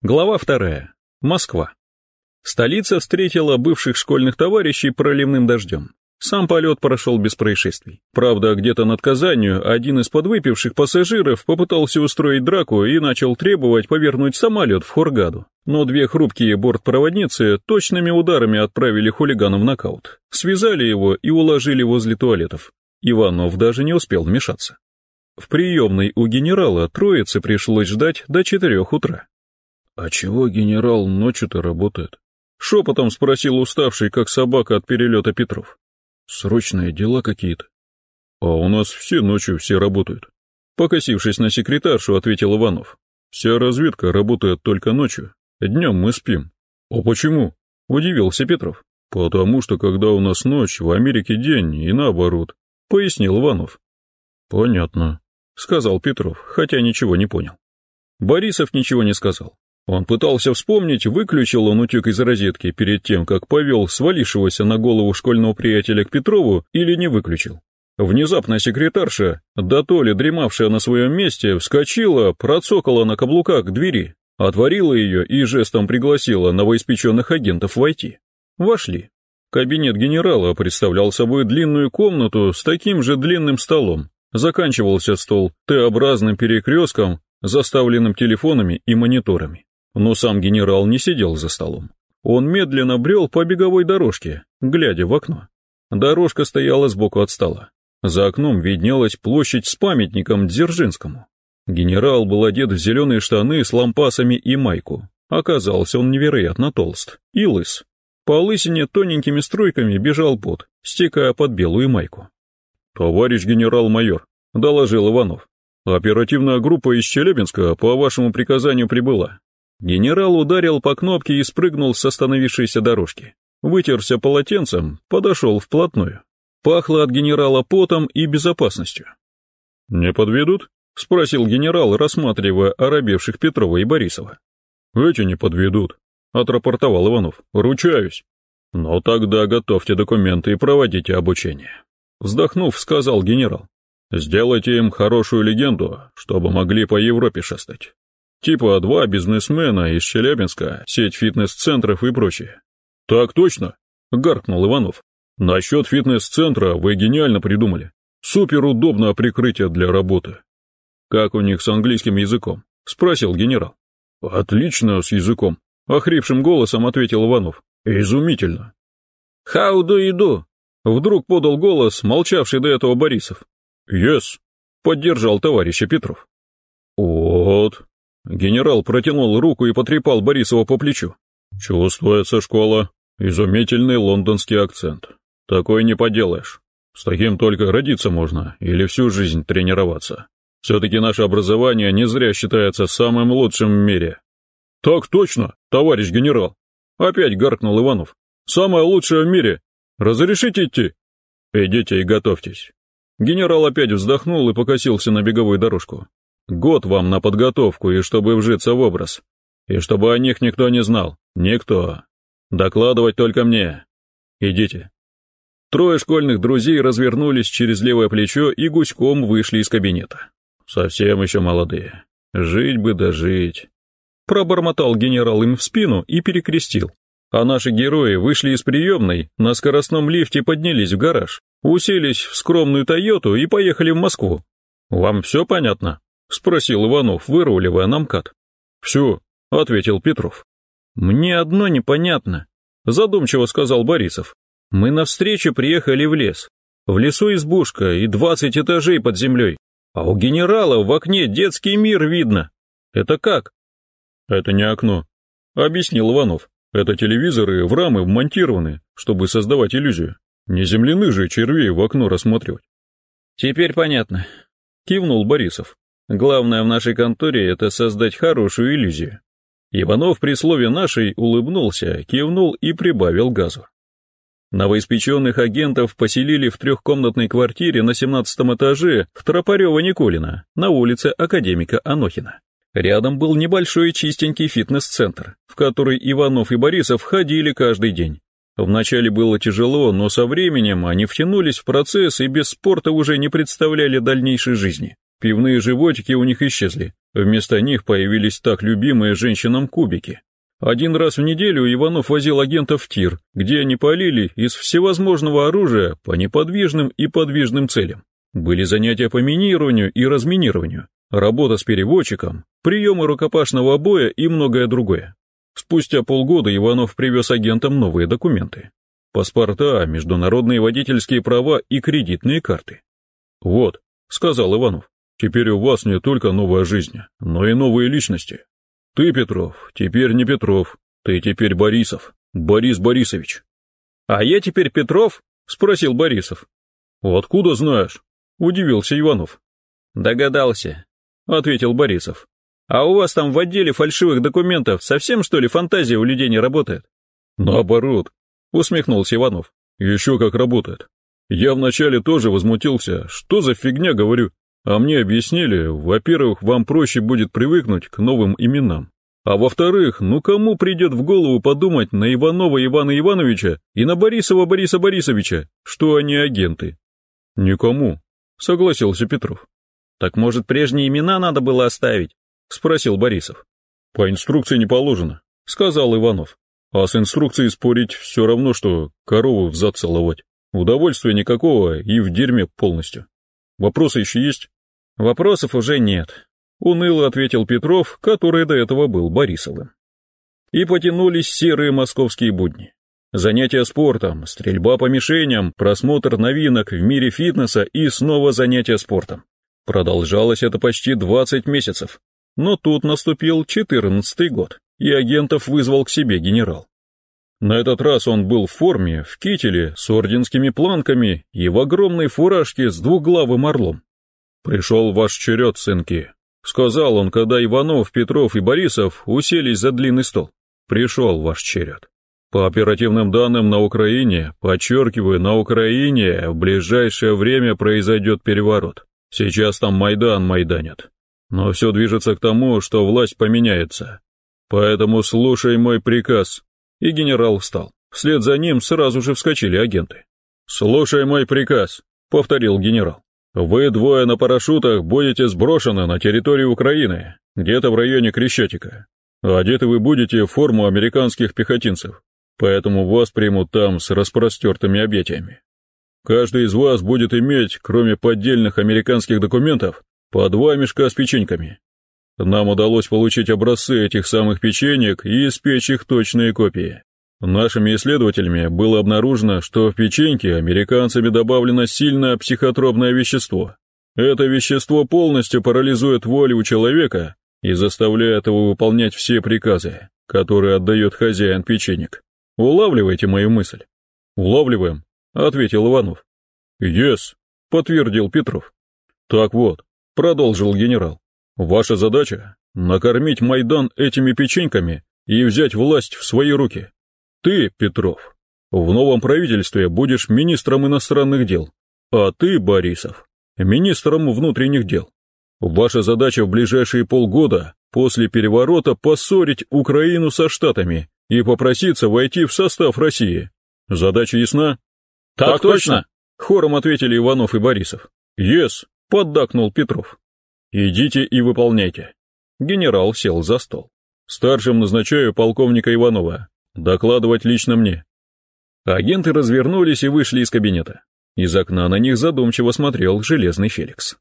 Глава вторая. Москва. Столица встретила бывших школьных товарищей проливным дождем. Сам полет прошел без происшествий. Правда, где-то над Казанью один из подвыпивших пассажиров попытался устроить драку и начал требовать повернуть самолет в Хургаду. Но две хрупкие бортпроводницы точными ударами отправили хулигана в нокаут. Связали его и уложили возле туалетов. Иванов даже не успел вмешаться. В приемной у генерала троице пришлось ждать до четырех утра. «А чего генерал ночью-то работает?» Шепотом спросил уставший, как собака от перелета Петров. «Срочные дела какие-то?» «А у нас все ночью все работают». Покосившись на секретаршу, ответил Иванов. «Вся разведка работает только ночью. Днем мы спим». «А почему?» — удивился Петров. «Потому что когда у нас ночь, в Америке день, и наоборот», — пояснил Иванов. «Понятно», — сказал Петров, хотя ничего не понял. Борисов ничего не сказал. Он пытался вспомнить, выключил он утюг из розетки перед тем, как повел свалившегося на голову школьного приятеля к Петрову или не выключил. Внезапно секретарша, да то ли дремавшая на своем месте, вскочила, процокала на каблуках к двери, отворила ее и жестом пригласила новоиспеченных агентов войти. Вошли. Кабинет генерала представлял собой длинную комнату с таким же длинным столом. Заканчивался стол Т-образным перекрестком, заставленным телефонами и мониторами. Но сам генерал не сидел за столом. Он медленно брел по беговой дорожке, глядя в окно. Дорожка стояла сбоку от стола. За окном виднелась площадь с памятником Дзержинскому. Генерал был одет в зеленые штаны с лампасами и майку. Оказался он невероятно толст и лыс. По лысине тоненькими струйками бежал пот, стекая под белую майку. «Товарищ генерал-майор», — доложил Иванов, — «оперативная группа из Челябинска по вашему приказанию прибыла. Генерал ударил по кнопке и спрыгнул с остановившейся дорожки. Вытерся полотенцем, подошел вплотную. Пахло от генерала потом и безопасностью. «Не подведут?» — спросил генерал, рассматривая оробевших Петрова и Борисова. «Эти не подведут», — отрапортовал Иванов. «Ручаюсь». «Ну тогда готовьте документы и проводите обучение». Вздохнув, сказал генерал. «Сделайте им хорошую легенду, чтобы могли по Европе шастать. Типа два бизнесмена из Челябинска, сеть фитнес-центров и прочее. Так точно, гаркнул Иванов. Насчет фитнес-центра вы гениально придумали. Супер удобное прикрытие для работы. Как у них с английским языком? Спросил генерал. Отлично с языком. Охрипшим голосом ответил Иванов. Изумительно. How do you do? Вдруг подал голос, молчавший до этого Борисов. Yes, поддержал товарища Петров. Вот, Генерал протянул руку и потрепал Борисова по плечу. «Чувствуется школа. Изумительный лондонский акцент. Такой не поделаешь. С таким только родиться можно или всю жизнь тренироваться. Все-таки наше образование не зря считается самым лучшим в мире». «Так точно, товарищ генерал!» Опять гаркнул Иванов. «Самое лучшее в мире! Разрешите идти?» «Идите и готовьтесь». Генерал опять вздохнул и покосился на беговую дорожку. Год вам на подготовку и чтобы вжиться в образ. И чтобы о них никто не знал. Никто. Докладывать только мне. Идите. Трое школьных друзей развернулись через левое плечо и гуськом вышли из кабинета. Совсем еще молодые. Жить бы да жить. Пробормотал генерал им в спину и перекрестил. А наши герои вышли из приемной, на скоростном лифте поднялись в гараж, уселись в скромную Тойоту и поехали в Москву. Вам все понятно? — спросил Иванов, выруливая на МКАД. «Все», — ответил Петров. «Мне одно непонятно», — задумчиво сказал Борисов. «Мы навстречу приехали в лес. В лесу избушка и двадцать этажей под землей, а у генерала в окне детский мир видно. Это как?» «Это не окно», — объяснил Иванов. «Это телевизоры в рамы вмонтированы, чтобы создавать иллюзию. Не земляны же червей в окно рассматривать». «Теперь понятно», — кивнул Борисов. Главное в нашей конторе — это создать хорошую иллюзию. Иванов при слове «нашей» улыбнулся, кивнул и прибавил газу. Новоиспеченных агентов поселили в трехкомнатной квартире на 17 этаже в Тропарева-Никулина, на улице Академика Анохина. Рядом был небольшой чистенький фитнес-центр, в который Иванов и Борисов ходили каждый день. Вначале было тяжело, но со временем они втянулись в процесс и без спорта уже не представляли дальнейшей жизни. Пивные животики у них исчезли, Вместо них появились так любимые женщинам кубики. Один раз в неделю Иванов возил агентов в тир, где они полили из всевозможного оружия по неподвижным и подвижным целям. Были занятия по минированию и разминированию, работа с переводчиком, приемы рукопашного боя и многое другое. Спустя полгода Иванов привез агентам новые документы. Паспорта, международные водительские права и кредитные карты. «Вот», — сказал Иванов, — «теперь у вас не только новая жизнь, но и новые личности. Ты, Петров, теперь не Петров, ты теперь Борисов, Борис Борисович». «А я теперь Петров?» — спросил Борисов. «Откуда знаешь?» — удивился Иванов. «Догадался», — ответил Борисов. «А у вас там в отделе фальшивых документов совсем, что ли, фантазия у людей не работает?» «Наоборот», — усмехнулся Иванов. «Еще как работает. Я вначале тоже возмутился, что за фигня, говорю. А мне объяснили, во-первых, вам проще будет привыкнуть к новым именам. А во-вторых, ну кому придет в голову подумать на Иванова Ивана Ивановича и на Борисова Бориса Борисовича, что они агенты? Никому, согласился Петров. Так может прежние имена надо было оставить? Спросил Борисов. По инструкции не положено, сказал Иванов. А с инструкцией спорить все равно, что корову в зад целовать. Удовольствия никакого и в дерьме полностью. Вопросы еще есть? Вопросов уже нет, уныло ответил Петров, который до этого был Борисовым. И потянулись серые московские будни. Занятия спортом, стрельба по мишеням, просмотр новинок в мире фитнеса и снова занятия спортом. Продолжалось это почти 20 месяцев. Но тут наступил 14 год, и агентов вызвал к себе генерал. На этот раз он был в форме, в кителе, с орденскими планками и в огромной фуражке с двуглавым орлом. «Пришел ваш черед, сынки», — сказал он, когда Иванов, Петров и Борисов уселись за длинный стол. «Пришел ваш черед». По оперативным данным на Украине, подчеркиваю, на Украине в ближайшее время произойдет переворот. Сейчас там Майдан майданит. Но все движется к тому, что власть поменяется. Поэтому слушай мой приказ. И генерал встал. Вслед за ним сразу же вскочили агенты. «Слушай мой приказ», — повторил генерал. «Вы двое на парашютах будете сброшены на территорию Украины, где-то в районе Крещатика. Одеты вы будете в форму американских пехотинцев поэтому вас примут там с распростертыми объятиями. Каждый из вас будет иметь, кроме поддельных американских документов, по два мешка с печеньками. Нам удалось получить образцы этих самых печенек и испечь их точные копии. Нашими исследователями было обнаружено, что в печеньке американцами добавлено сильное психотропное вещество. Это вещество полностью парализует волю у человека и заставляет его выполнять все приказы, которые отдает хозяин печенек. Улавливаете мою мысль? Улавливаем, ответил Иванов. Yes, подтвердил Петров. Так вот, продолжил генерал. Ваша задача — накормить Майдан этими печеньками и взять власть в свои руки. Ты, Петров, в новом правительстве будешь министром иностранных дел, а ты, Борисов, министром внутренних дел. Ваша задача в ближайшие полгода после переворота поссорить Украину со Штатами и попроситься войти в состав России. Задача ясна? Так, так точно, хором ответили Иванов и Борисов. Ес, поддакнул Петров. Идите и выполняйте. Генерал сел за стол. Старшим назначаю полковника Иванова. Докладывать лично мне. Агенты развернулись и вышли из кабинета. Из окна на них задумчиво смотрел Железный Феликс.